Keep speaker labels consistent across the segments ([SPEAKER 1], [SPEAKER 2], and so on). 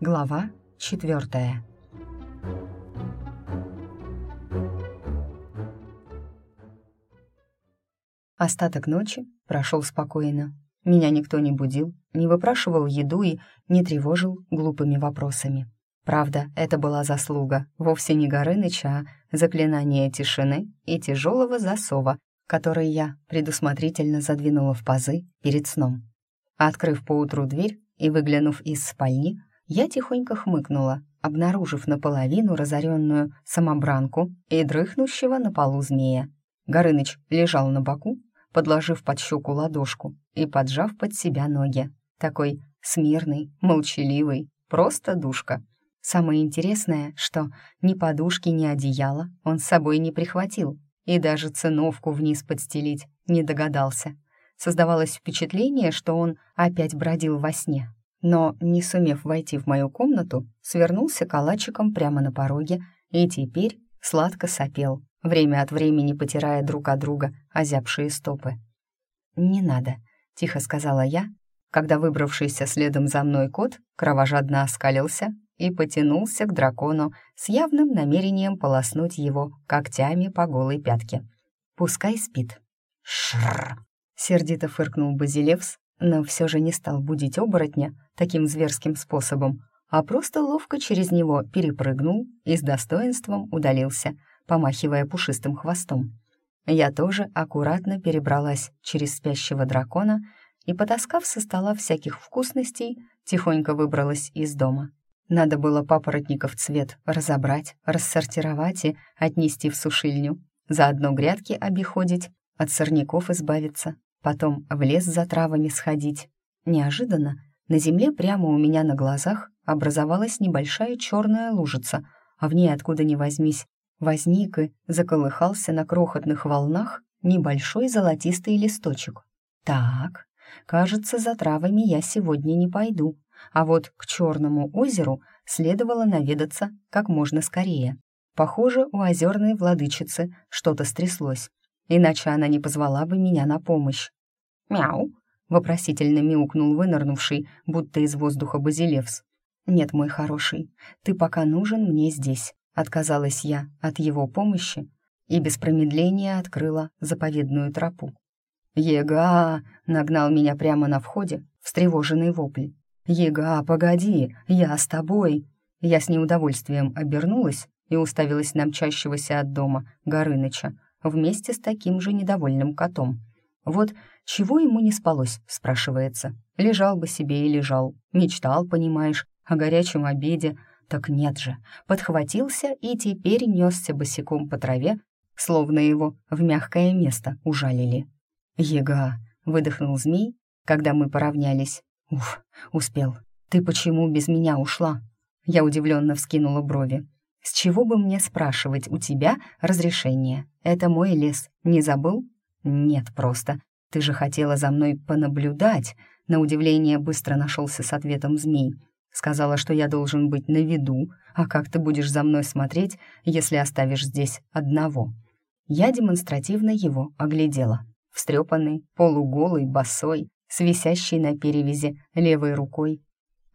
[SPEAKER 1] Глава четвертая. Остаток ночи прошел спокойно. Меня никто не будил, не выпрашивал еду и не тревожил глупыми вопросами. Правда, это была заслуга вовсе не Горыныча, а заклинания тишины и тяжелого засова, который я предусмотрительно задвинула в пазы перед сном. Открыв поутру дверь и выглянув из спальни, я тихонько хмыкнула, обнаружив наполовину разоренную самобранку и дрыхнущего на полу змея. Горыныч лежал на боку, подложив под щеку ладошку и поджав под себя ноги. Такой смирный, молчаливый, просто душка. Самое интересное, что ни подушки, ни одеяла он с собой не прихватил и даже циновку вниз подстелить не догадался. Создавалось впечатление, что он опять бродил во сне. Но, не сумев войти в мою комнату, свернулся калачиком прямо на пороге и теперь сладко сопел, время от времени потирая друг от друга озябшие стопы. «Не надо», — тихо сказала я, когда выбравшийся следом за мной кот кровожадно оскалился и потянулся к дракону с явным намерением полоснуть его когтями по голой пятке. «Пускай спит». «Шрррр!» — сердито фыркнул Базилевс, но все же не стал будить оборотня таким зверским способом, а просто ловко через него перепрыгнул и с достоинством удалился, помахивая пушистым хвостом. Я тоже аккуратно перебралась через спящего дракона и, потаскав со стола всяких вкусностей, тихонько выбралась из дома. Надо было папоротников цвет разобрать, рассортировать и отнести в сушильню, заодно грядки обиходить, от сорняков избавиться, потом в лес за травами сходить. Неожиданно на земле прямо у меня на глазах образовалась небольшая черная лужица, а в ней откуда ни возьмись возник и заколыхался на крохотных волнах небольшой золотистый листочек. Так, кажется, за травами я сегодня не пойду, а вот к Черному озеру следовало наведаться как можно скорее. Похоже, у озерной владычицы что-то стряслось, иначе она не позвала бы меня на помощь. «Мяу!» — вопросительно мяукнул вынырнувший, будто из воздуха базилевс. «Нет, мой хороший, ты пока нужен мне здесь», — отказалась я от его помощи и без промедления открыла заповедную тропу. «Ега!» — нагнал меня прямо на входе встревоженный вопль. «Ега, погоди, я с тобой!» Я с неудовольствием обернулась и уставилась на мчащегося от дома Горыныча вместе с таким же недовольным котом. Вот чего ему не спалось, спрашивается. Лежал бы себе и лежал, мечтал, понимаешь, о горячем обеде. Так нет же, подхватился и теперь несся босиком по траве, словно его в мягкое место ужалили. «Ега!» — выдохнул змей, когда мы поравнялись. «Уф, успел. Ты почему без меня ушла?» Я удивленно вскинула брови. «С чего бы мне спрашивать у тебя разрешение? Это мой лес. Не забыл?» «Нет, просто. Ты же хотела за мной понаблюдать». На удивление быстро нашелся с ответом змей. Сказала, что я должен быть на виду, а как ты будешь за мной смотреть, если оставишь здесь одного?» Я демонстративно его оглядела. Встрепанный, полуголый, босой, с висящей на перевязи левой рукой.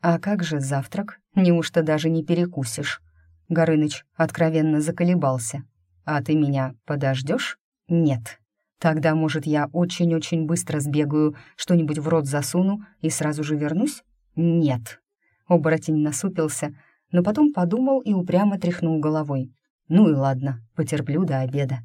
[SPEAKER 1] «А как же завтрак? Неужто даже не перекусишь?» Горыныч откровенно заколебался. «А ты меня подождешь?» «Нет». «Тогда, может, я очень-очень быстро сбегаю, что-нибудь в рот засуну и сразу же вернусь?» «Нет». Оборотень насупился, но потом подумал и упрямо тряхнул головой. «Ну и ладно, потерплю до обеда».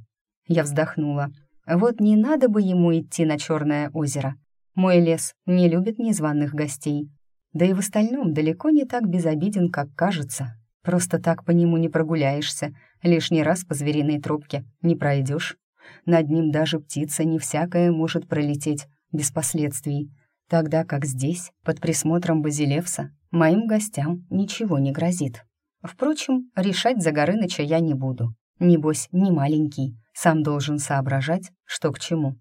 [SPEAKER 1] Я вздохнула. Вот не надо бы ему идти на Черное озеро. Мой лес не любит незваных гостей. Да и в остальном далеко не так безобиден, как кажется. Просто так по нему не прогуляешься, лишний раз по звериной тропке не пройдешь. Над ним даже птица не всякая может пролететь без последствий, тогда как здесь, под присмотром Базилевса, моим гостям ничего не грозит. Впрочем, решать за Горыныча я не буду. Небось, не маленький, сам должен соображать, что к чему.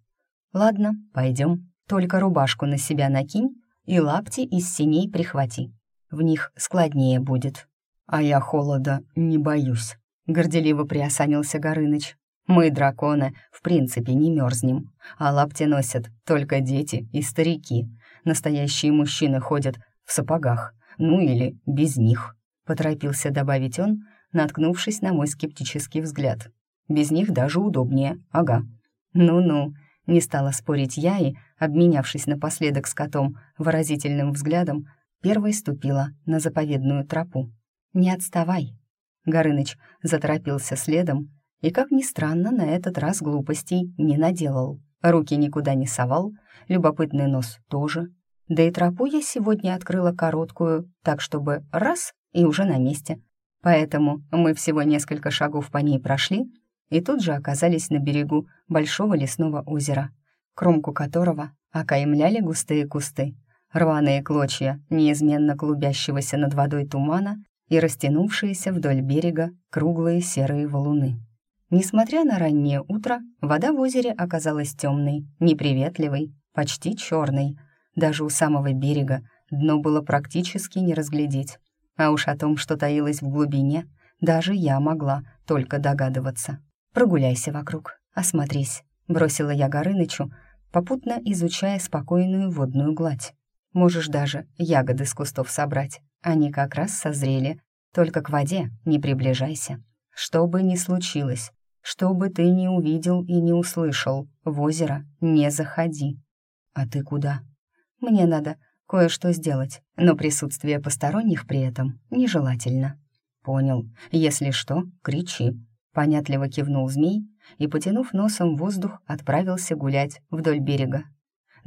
[SPEAKER 1] Ладно, пойдем. Только рубашку на себя накинь и лапти из синей прихвати. В них складнее будет. А я холода не боюсь, горделиво приосанился Горыныч. Мы, драконы, в принципе не мерзнем, а лапти носят только дети и старики. Настоящие мужчины ходят в сапогах, ну или без них», — поторопился добавить он, наткнувшись на мой скептический взгляд. «Без них даже удобнее, ага». «Ну-ну», — не стала спорить я и, обменявшись напоследок с котом выразительным взглядом, первой ступила на заповедную тропу. «Не отставай». Горыныч заторопился следом и, как ни странно, на этот раз глупостей не наделал. Руки никуда не совал, любопытный нос тоже. Да и тропу я сегодня открыла короткую, так чтобы раз — и уже на месте. Поэтому мы всего несколько шагов по ней прошли и тут же оказались на берегу большого лесного озера, кромку которого окаймляли густые кусты, рваные клочья неизменно клубящегося над водой тумана и растянувшиеся вдоль берега круглые серые валуны. Несмотря на раннее утро, вода в озере оказалась темной, неприветливой, почти черной. Даже у самого берега дно было практически не разглядеть. А уж о том, что таилось в глубине, даже я могла только догадываться. «Прогуляйся вокруг, осмотрись», — бросила я Горынычу, попутно изучая спокойную водную гладь. «Можешь даже ягоды с кустов собрать, они как раз созрели. Только к воде не приближайся. Что бы ни случилось, что бы ты ни увидел и не услышал, в озеро не заходи. А ты куда? Мне надо кое-что сделать, но присутствие посторонних при этом нежелательно. Понял. Если что, кричи. Понятливо кивнул змей и, потянув носом воздух, отправился гулять вдоль берега.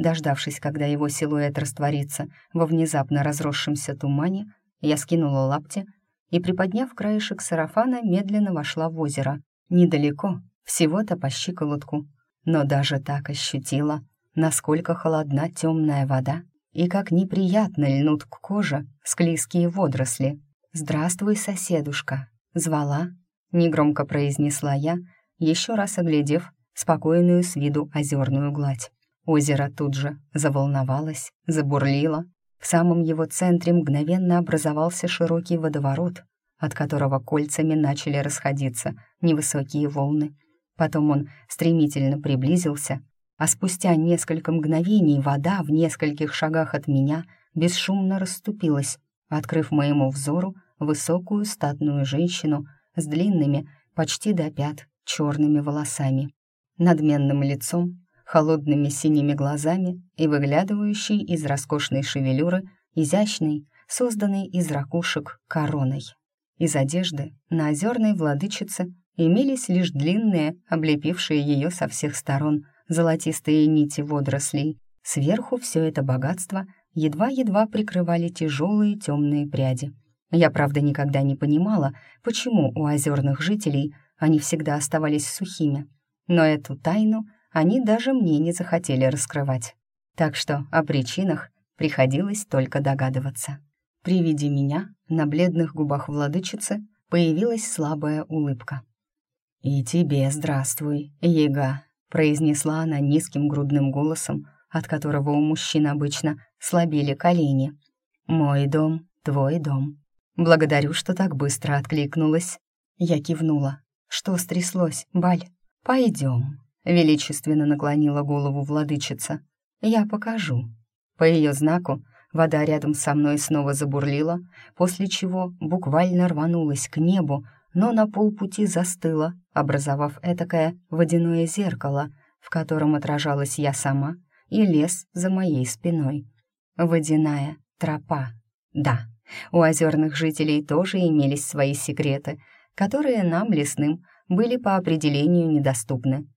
[SPEAKER 1] Дождавшись, когда его силуэт растворится во внезапно разросшемся тумане, я скинула лапти и, приподняв краешек сарафана, медленно вошла в озеро, Недалеко, всего-то по щиколотку, но даже так ощутила, насколько холодна темная вода и как неприятно льнут к коже склизкие водоросли. «Здравствуй, соседушка!» — звала, негромко произнесла я, еще раз оглядев спокойную с виду озерную гладь. Озеро тут же заволновалось, забурлило. В самом его центре мгновенно образовался широкий водоворот, от которого кольцами начали расходиться невысокие волны. Потом он стремительно приблизился, а спустя несколько мгновений вода в нескольких шагах от меня бесшумно расступилась, открыв моему взору высокую статную женщину с длинными, почти до пят, черными волосами, надменным лицом, холодными синими глазами и выглядывающей из роскошной шевелюры изящной, созданной из ракушек, короной. Из одежды на озерной владычице имелись лишь длинные, облепившие ее со всех сторон, золотистые нити водорослей. Сверху все это богатство едва-едва прикрывали тяжелые темные пряди. Я, правда, никогда не понимала, почему у озерных жителей они всегда оставались сухими. Но эту тайну они даже мне не захотели раскрывать. Так что о причинах приходилось только догадываться. При виде меня на бледных губах владычицы появилась слабая улыбка. «И тебе здравствуй, Ега», — произнесла она низким грудным голосом, от которого у мужчин обычно слабели колени. «Мой дом, твой дом. Благодарю, что так быстро откликнулась». Я кивнула. «Что стряслось, Баль? Пойдем», — величественно наклонила голову владычица. «Я покажу». По ее знаку Вода рядом со мной снова забурлила, после чего буквально рванулась к небу, но на полпути застыла, образовав этакое водяное зеркало, в котором отражалась я сама и лес за моей спиной. Водяная тропа. Да, у озерных жителей тоже имелись свои секреты, которые нам, лесным, были по определению недоступны.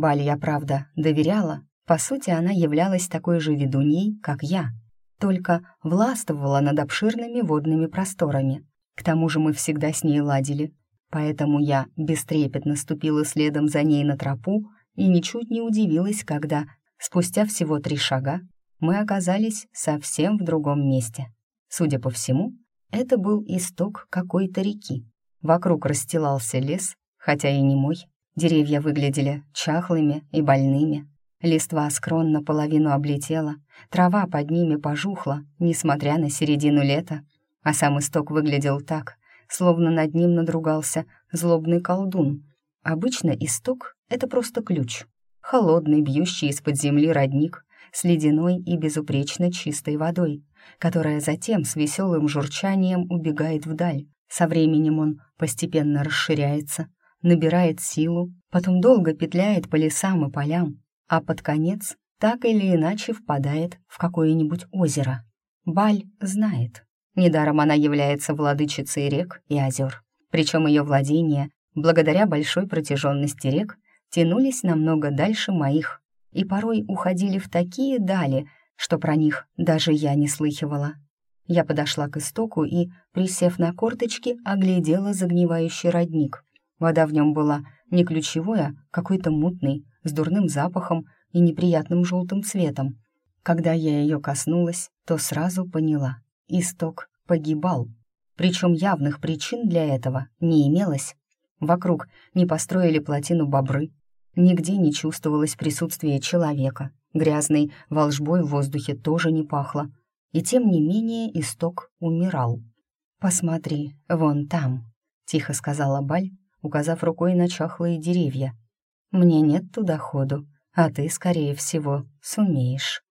[SPEAKER 1] Балья, правда, доверяла, по сути, она являлась такой же ведуньей, как я — только властвовала над обширными водными просторами. К тому же мы всегда с ней ладили, поэтому я бестрепетно ступила следом за ней на тропу и ничуть не удивилась, когда, спустя всего три шага, мы оказались совсем в другом месте. Судя по всему, это был исток какой-то реки. Вокруг расстилался лес, хотя и не мой. Деревья выглядели чахлыми и больными, Листва скрон наполовину облетела, трава под ними пожухла, несмотря на середину лета, а сам исток выглядел так, словно над ним надругался злобный колдун. Обычно исток — это просто ключ, холодный, бьющий из-под земли родник с ледяной и безупречно чистой водой, которая затем с веселым журчанием убегает вдаль. Со временем он постепенно расширяется, набирает силу, потом долго петляет по лесам и полям, а под конец так или иначе впадает в какое-нибудь озеро. Баль знает. Недаром она является владычицей рек и озер. Причем ее владения, благодаря большой протяженности рек, тянулись намного дальше моих и порой уходили в такие дали, что про них даже я не слыхивала. Я подошла к истоку и, присев на корточки, оглядела загнивающий родник. Вода в нем была не ключевой, а какой-то мутный, с дурным запахом и неприятным желтым цветом. Когда я ее коснулась, то сразу поняла — исток погибал. Причем явных причин для этого не имелось. Вокруг не построили плотину бобры, нигде не чувствовалось присутствие человека, грязной волжбой в воздухе тоже не пахло, и тем не менее исток умирал. «Посмотри, вон там», — тихо сказала Баль, указав рукой на чахлые деревья. «Мне нет туда ходу, а ты, скорее всего, сумеешь».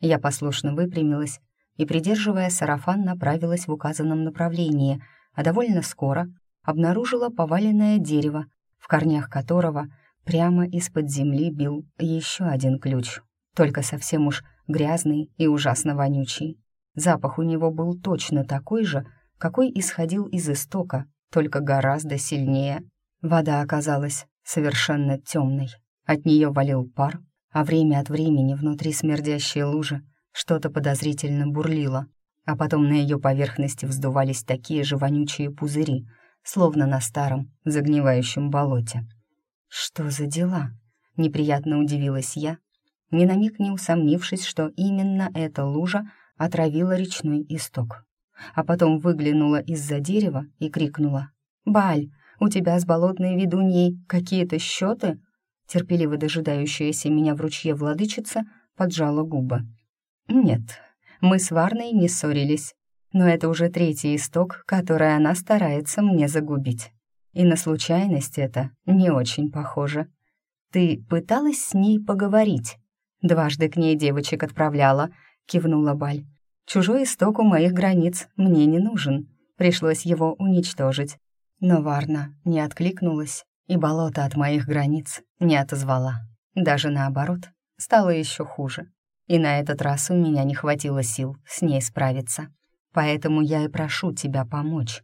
[SPEAKER 1] Я послушно выпрямилась и, придерживая сарафан, направилась в указанном направлении, а довольно скоро обнаружила поваленное дерево, в корнях которого прямо из-под земли бил еще один ключ, только совсем уж грязный и ужасно вонючий. Запах у него был точно такой же, какой исходил из истока, только гораздо сильнее. Вода оказалась совершенно темной. От нее валил пар, а время от времени внутри смердящей лужи что-то подозрительно бурлило, а потом на ее поверхности вздувались такие же вонючие пузыри, словно на старом загнивающем болоте. «Что за дела?» — неприятно удивилась я, ни на миг не усомнившись, что именно эта лужа отравила речной исток. А потом выглянула из-за дерева и крикнула. «Баль, у тебя с болотной ведуньей какие-то счеты?» Терпеливо дожидающаяся меня в ручье владычица поджала губы. «Нет, мы с Варной не ссорились, но это уже третий исток, который она старается мне загубить. И на случайность это не очень похоже. Ты пыталась с ней поговорить?» «Дважды к ней девочек отправляла», — кивнула Баль. «Чужой исток у моих границ мне не нужен. Пришлось его уничтожить. Но Варна не откликнулась, и болото от моих границ не отозвала. Даже наоборот, стало еще хуже. И на этот раз у меня не хватило сил с ней справиться. Поэтому я и прошу тебя помочь».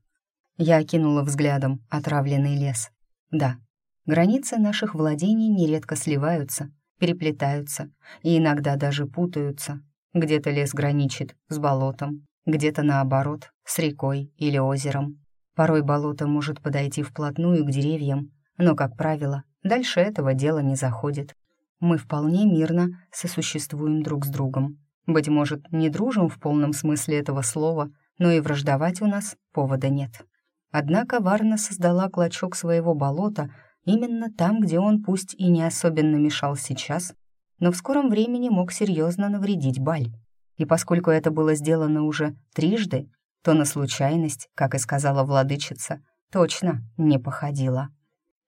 [SPEAKER 1] Я окинула взглядом отравленный лес. Да, границы наших владений нередко сливаются, переплетаются и иногда даже путаются. Где-то лес граничит с болотом, где-то наоборот, с рекой или озером. Порой болото может подойти вплотную к деревьям, но, как правило, дальше этого дела не заходит. Мы вполне мирно сосуществуем друг с другом. Быть может, не дружим в полном смысле этого слова, но и враждовать у нас повода нет. Однако Варна создала клочок своего болота именно там, где он пусть и не особенно мешал сейчас, но в скором времени мог серьезно навредить Баль. И поскольку это было сделано уже трижды, то на случайность, как и сказала владычица, точно не походило.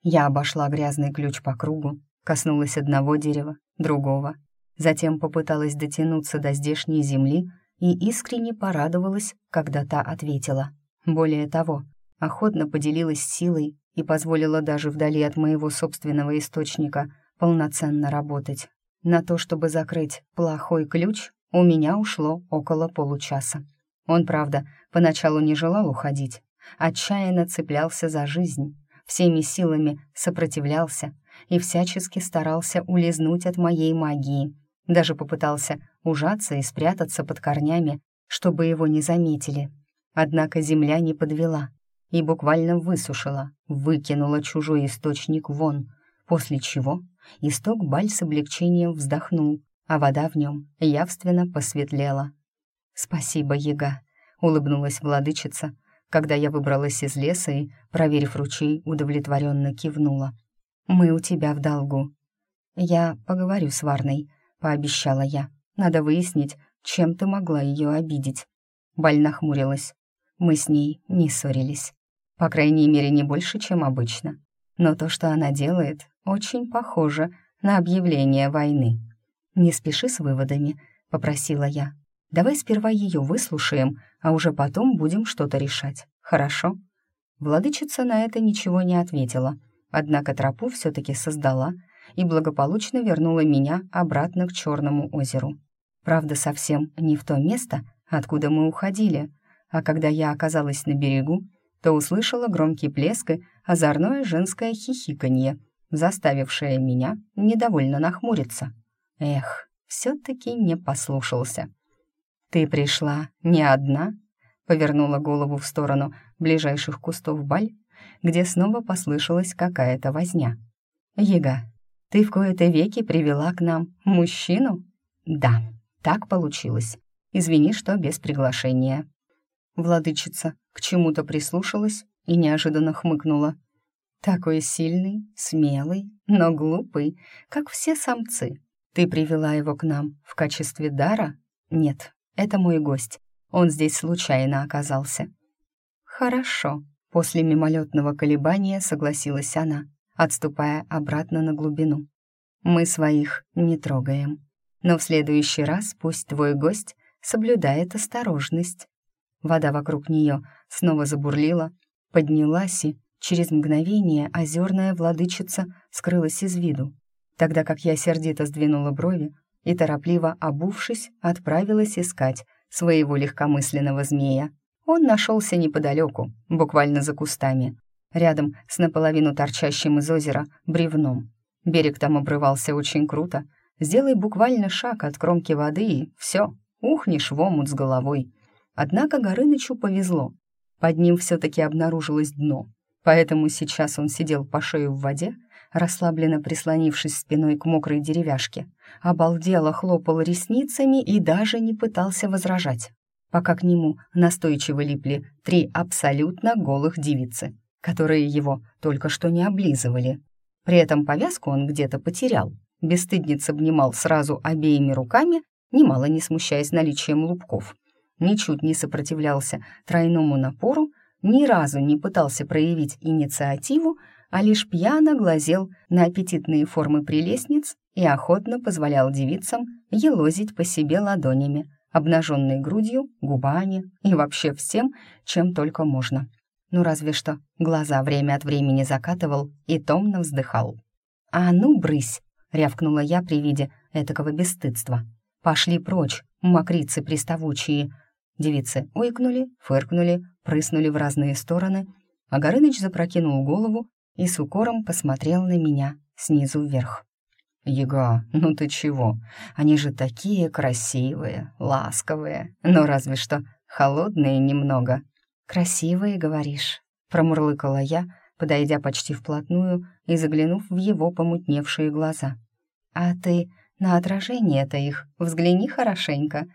[SPEAKER 1] Я обошла грязный ключ по кругу, коснулась одного дерева, другого, затем попыталась дотянуться до здешней земли и искренне порадовалась, когда та ответила. Более того, охотно поделилась силой и позволила даже вдали от моего собственного источника полноценно работать. На то, чтобы закрыть плохой ключ, у меня ушло около получаса. Он, правда, поначалу не желал уходить, отчаянно цеплялся за жизнь, всеми силами сопротивлялся и всячески старался улизнуть от моей магии. Даже попытался ужаться и спрятаться под корнями, чтобы его не заметили. Однако земля не подвела и буквально высушила, выкинула чужой источник вон, после чего исток Баль с облегчением вздохнул, а вода в нем явственно посветлела. «Спасибо, Яга», — улыбнулась владычица, когда я выбралась из леса и, проверив ручей, удовлетворенно кивнула. «Мы у тебя в долгу». «Я поговорю с Варной», — пообещала я. «Надо выяснить, чем ты могла ее обидеть». Баль нахмурилась. Мы с ней не ссорились. По крайней мере, не больше, чем обычно. Но то, что она делает, очень похоже на объявление войны. «Не спеши с выводами», — попросила я. Давай сперва ее выслушаем, а уже потом будем что-то решать. Хорошо?» Владычица на это ничего не ответила, однако тропу все-таки создала и благополучно вернула меня обратно к Черному озеру. Правда, совсем не в то место, откуда мы уходили, а когда я оказалась на берегу, то услышала громкий плеск и озорное женское хихиканье, заставившее меня недовольно нахмуриться. Эх, все-таки не послушался. «Ты пришла не одна?» Повернула голову в сторону ближайших кустов баль, где снова послышалась какая-то возня. «Ега, ты в кои-то веки привела к нам мужчину?» «Да, так получилось. Извини, что без приглашения». Владычица к чему-то прислушалась и неожиданно хмыкнула. «Такой сильный, смелый, но глупый, как все самцы. Ты привела его к нам в качестве дара? Нет, это мой гость. Он здесь случайно оказался». «Хорошо», — после мимолетного колебания согласилась она, отступая обратно на глубину. «Мы своих не трогаем. Но в следующий раз пусть твой гость соблюдает осторожность. Вода вокруг нее снова забурлила, поднялась и через мгновение озерная владычица скрылась из виду, тогда как я сердито сдвинула брови и, торопливо обувшись, отправилась искать своего легкомысленного змея. Он нашелся неподалеку, буквально за кустами, рядом с наполовину торчащим из озера бревном. Берег там обрывался очень круто. Сделай буквально шаг от кромки воды, и все, ухнешь в омут с головой. Однако Горынычу повезло. Под ним все-таки обнаружилось дно, поэтому сейчас он сидел по шею в воде, расслабленно прислонившись спиной к мокрой деревяшке, обалдело хлопал ресницами и даже не пытался возражать, пока к нему настойчиво липли три абсолютно голых девицы, которые его только что не облизывали. При этом повязку он где-то потерял. Бесстыдница обнимал сразу обеими руками, немало не смущаясь наличием лубков — ничуть не сопротивлялся тройному напору, ни разу не пытался проявить инициативу, а лишь пьяно глазел на аппетитные формы прелестниц и охотно позволял девицам елозить по себе ладонями, обнаженной грудью, губами и вообще всем, чем только можно. Ну разве что глаза время от времени закатывал и томно вздыхал. «А ну, брысь!» — рявкнула я при виде этакого бесстыдства. «Пошли прочь, мокрицы приставучие!» Девицы ойкнули, фыркнули, прыснули в разные стороны, а Горыныч запрокинул голову и с укором посмотрел на меня снизу вверх. «Яга, ну ты чего? Они же такие красивые, ласковые, но разве что холодные немного». «Красивые, говоришь?» — промурлыкала я, подойдя почти вплотную и заглянув в его помутневшие глаза. «А ты на отражение-то их взгляни хорошенько»,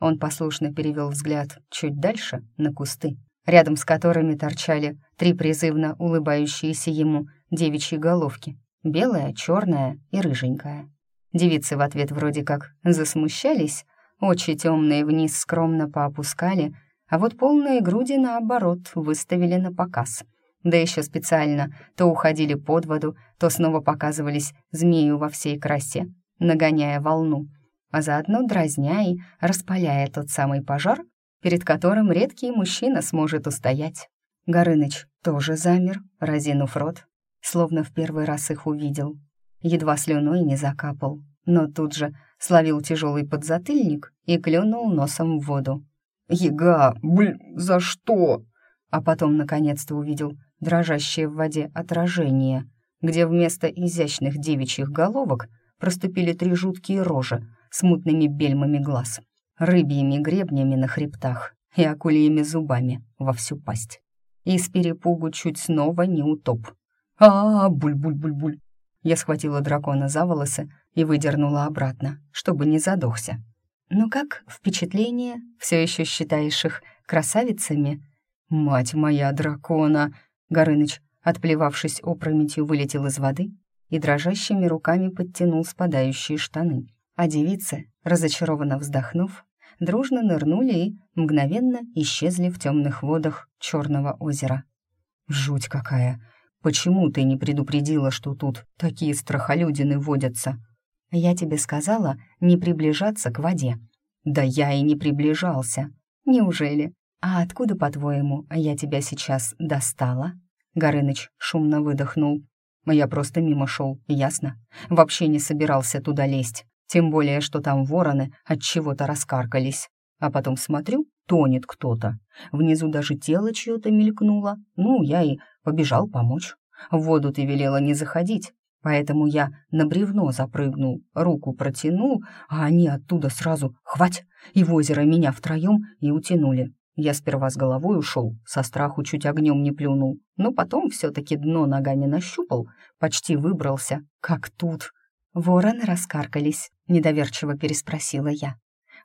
[SPEAKER 1] он послушно перевел взгляд чуть дальше, на кусты, рядом с которыми торчали три призывно улыбающиеся ему девичьи головки, белая, черная и рыженькая. Девицы в ответ вроде как засмущались, очи темные вниз скромно поопускали, а вот полные груди, наоборот, выставили на показ. Да еще специально то уходили под воду, то снова показывались змею во всей красе, нагоняя волну — а заодно дразня и распаляя тот самый пожар, перед которым редкий мужчина сможет устоять. Горыныч тоже замер, разинув рот, словно в первый раз их увидел. Едва слюной не закапал, но тут же словил тяжелый подзатыльник и клюнул носом в воду. «Ега, блин, за что?» А потом наконец-то увидел дрожащее в воде отражение, где вместо изящных девичьих головок проступили три жуткие рожи, с мутными бельмами глаз, рыбьими гребнями на хребтах и акульями зубами во всю пасть. И с перепугу чуть снова не утоп. а, -а, -а буль-буль-буль-буль. Я схватила дракона за волосы и выдернула обратно, чтобы не задохся. «Ну как впечатление? Все еще считаешь их красавицами?» «Мать моя дракона!» Горыныч, отплевавшись опрометью, вылетел из воды и дрожащими руками подтянул спадающие штаны а девицы, разочарованно вздохнув, дружно нырнули и мгновенно исчезли в темных водах Черного озера. «Жуть какая! Почему ты не предупредила, что тут такие страхолюдины водятся?» «Я тебе сказала не приближаться к воде». «Да я и не приближался». «Неужели? А откуда, по-твоему, я тебя сейчас достала?» Горыныч шумно выдохнул. «Я просто мимо шел, ясно? Вообще не собирался туда лезть. Тем более, что там вороны от чего-то раскаркались. А потом смотрю, тонет кто-то. Внизу даже тело чье-то мелькнуло. Ну, я и побежал помочь. В воду ты велела не заходить, поэтому я на бревно запрыгнул, руку протянул, а они оттуда сразу «хвать!» и в озеро меня втроем и утянули. Я сперва с головой ушел, со страху чуть огнем не плюнул, но потом все-таки дно ногами нащупал, почти выбрался, как тут. Вороны раскаркались, недоверчиво переспросила я.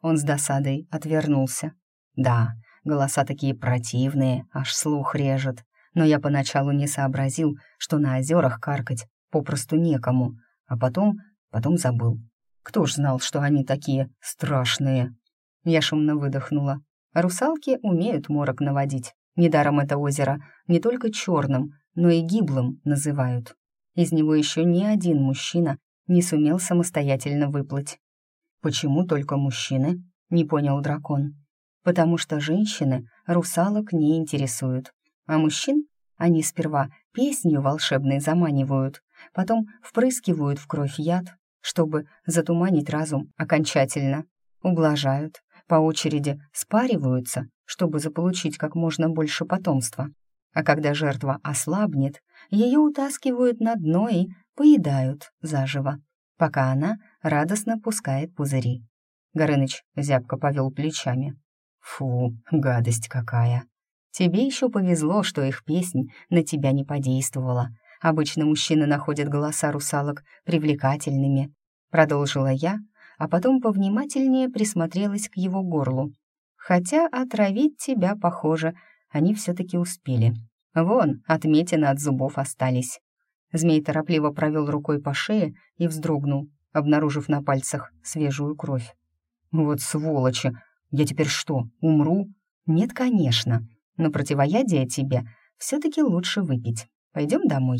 [SPEAKER 1] Он с досадой отвернулся. Да, голоса такие противные, аж слух режет. Но я поначалу не сообразил, что на озерах каркать попросту некому, а потом, потом забыл. Кто ж знал, что они такие страшные? Я шумно выдохнула. Русалки умеют морок наводить. Недаром это озеро не только черным, но и гиблым называют. Из него еще ни один мужчина не сумел самостоятельно выплыть. «Почему только мужчины?» — не понял дракон. «Потому что женщины русалок не интересуют, а мужчин они сперва песнью волшебной заманивают, потом впрыскивают в кровь яд, чтобы затуманить разум окончательно, ублажают, по очереди спариваются, чтобы заполучить как можно больше потомства. А когда жертва ослабнет, ее утаскивают на дно и поедают заживо пока она радостно пускает пузыри. Горыныч зябко повел плечами. «Фу, гадость какая! Тебе еще повезло, что их песнь на тебя не подействовала. Обычно мужчины находят голоса русалок привлекательными», — продолжила я, а потом повнимательнее присмотрелась к его горлу. «Хотя отравить тебя, похоже, они все-таки успели. Вон, отметины от зубов остались. Змей торопливо провел рукой по шее и вздрогнул, обнаружив на пальцах свежую кровь. «Вот сволочи! Я теперь что, умру?» «Нет, конечно, но противоядие тебе все-таки лучше выпить. Пойдем домой?»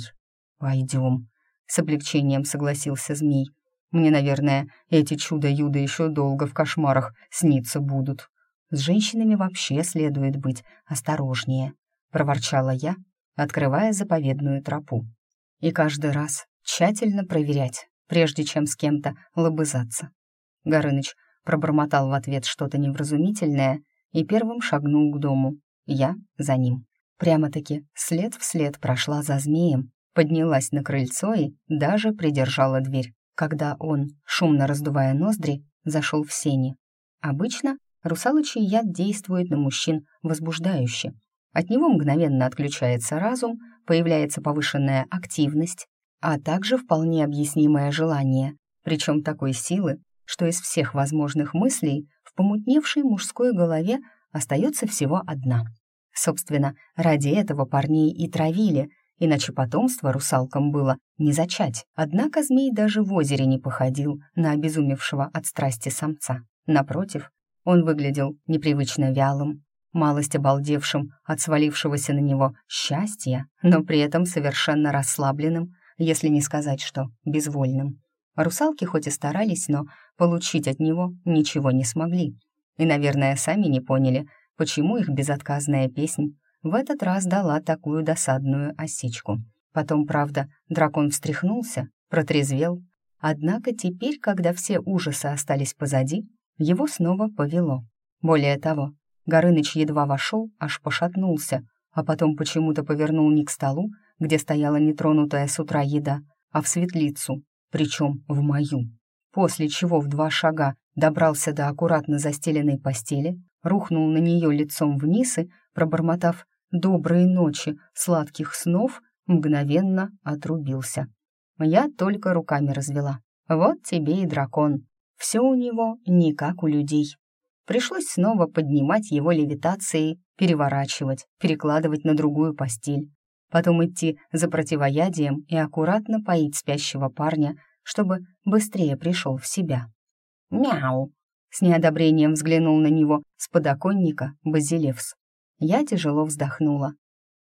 [SPEAKER 1] «Пойдем», — с облегчением согласился змей. «Мне, наверное, эти чудо-юдо еще долго в кошмарах сниться будут. С женщинами вообще следует быть осторожнее», — проворчала я, открывая заповедную тропу и каждый раз тщательно проверять, прежде чем с кем-то лобызаться. Горыныч пробормотал в ответ что-то невразумительное и первым шагнул к дому. Я за ним. Прямо-таки след в след прошла за змеем, поднялась на крыльцо и даже придержала дверь, когда он, шумно раздувая ноздри, зашел в сени. Обычно русалочий яд действует на мужчин возбуждающе. От него мгновенно отключается разум, появляется повышенная активность, а также вполне объяснимое желание, причем такой силы, что из всех возможных мыслей в помутневшей мужской голове остается всего одна. Собственно, ради этого парней и травили, иначе потомство русалкам было не зачать. Однако змей даже в озере не походил на обезумевшего от страсти самца. Напротив, он выглядел непривычно вялым, малость обалдевшим от свалившегося на него счастья, но при этом совершенно расслабленным, если не сказать, что безвольным. Русалки хоть и старались, но получить от него ничего не смогли. И, наверное, сами не поняли, почему их безотказная песнь в этот раз дала такую досадную осечку. Потом, правда, дракон встряхнулся, протрезвел. Однако теперь, когда все ужасы остались позади, его снова повело. Более того, Горыныч едва вошел, аж пошатнулся, а потом почему-то повернул не к столу, где стояла нетронутая с утра еда, а в светлицу, причем в мою. После чего в два шага добрался до аккуратно застеленной постели, рухнул на нее лицом вниз и, пробормотав «доброй ночи, сладких снов», мгновенно отрубился. Я только руками развела. Вот тебе и дракон. Все у него не как у людей. Пришлось снова поднимать его левитацией, переворачивать, перекладывать на другую постель. Потом идти за противоядием и аккуратно поить спящего парня, чтобы быстрее пришел в себя. «Мяу!» — с неодобрением взглянул на него с подоконника Базилевс. Я тяжело вздохнула.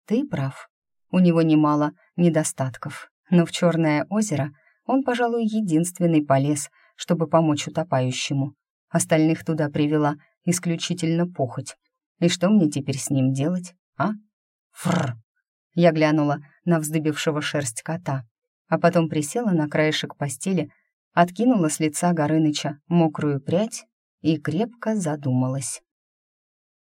[SPEAKER 1] «Ты прав. У него немало недостатков, но в Черное озеро он, пожалуй, единственный полез, чтобы помочь утопающему. Остальных туда привела исключительно похоть. И что мне теперь с ним делать, а? Фрр. Я глянула на вздыбившего шерсть кота, а потом присела на краешек постели, откинула с лица Горыныча мокрую прядь и крепко задумалась.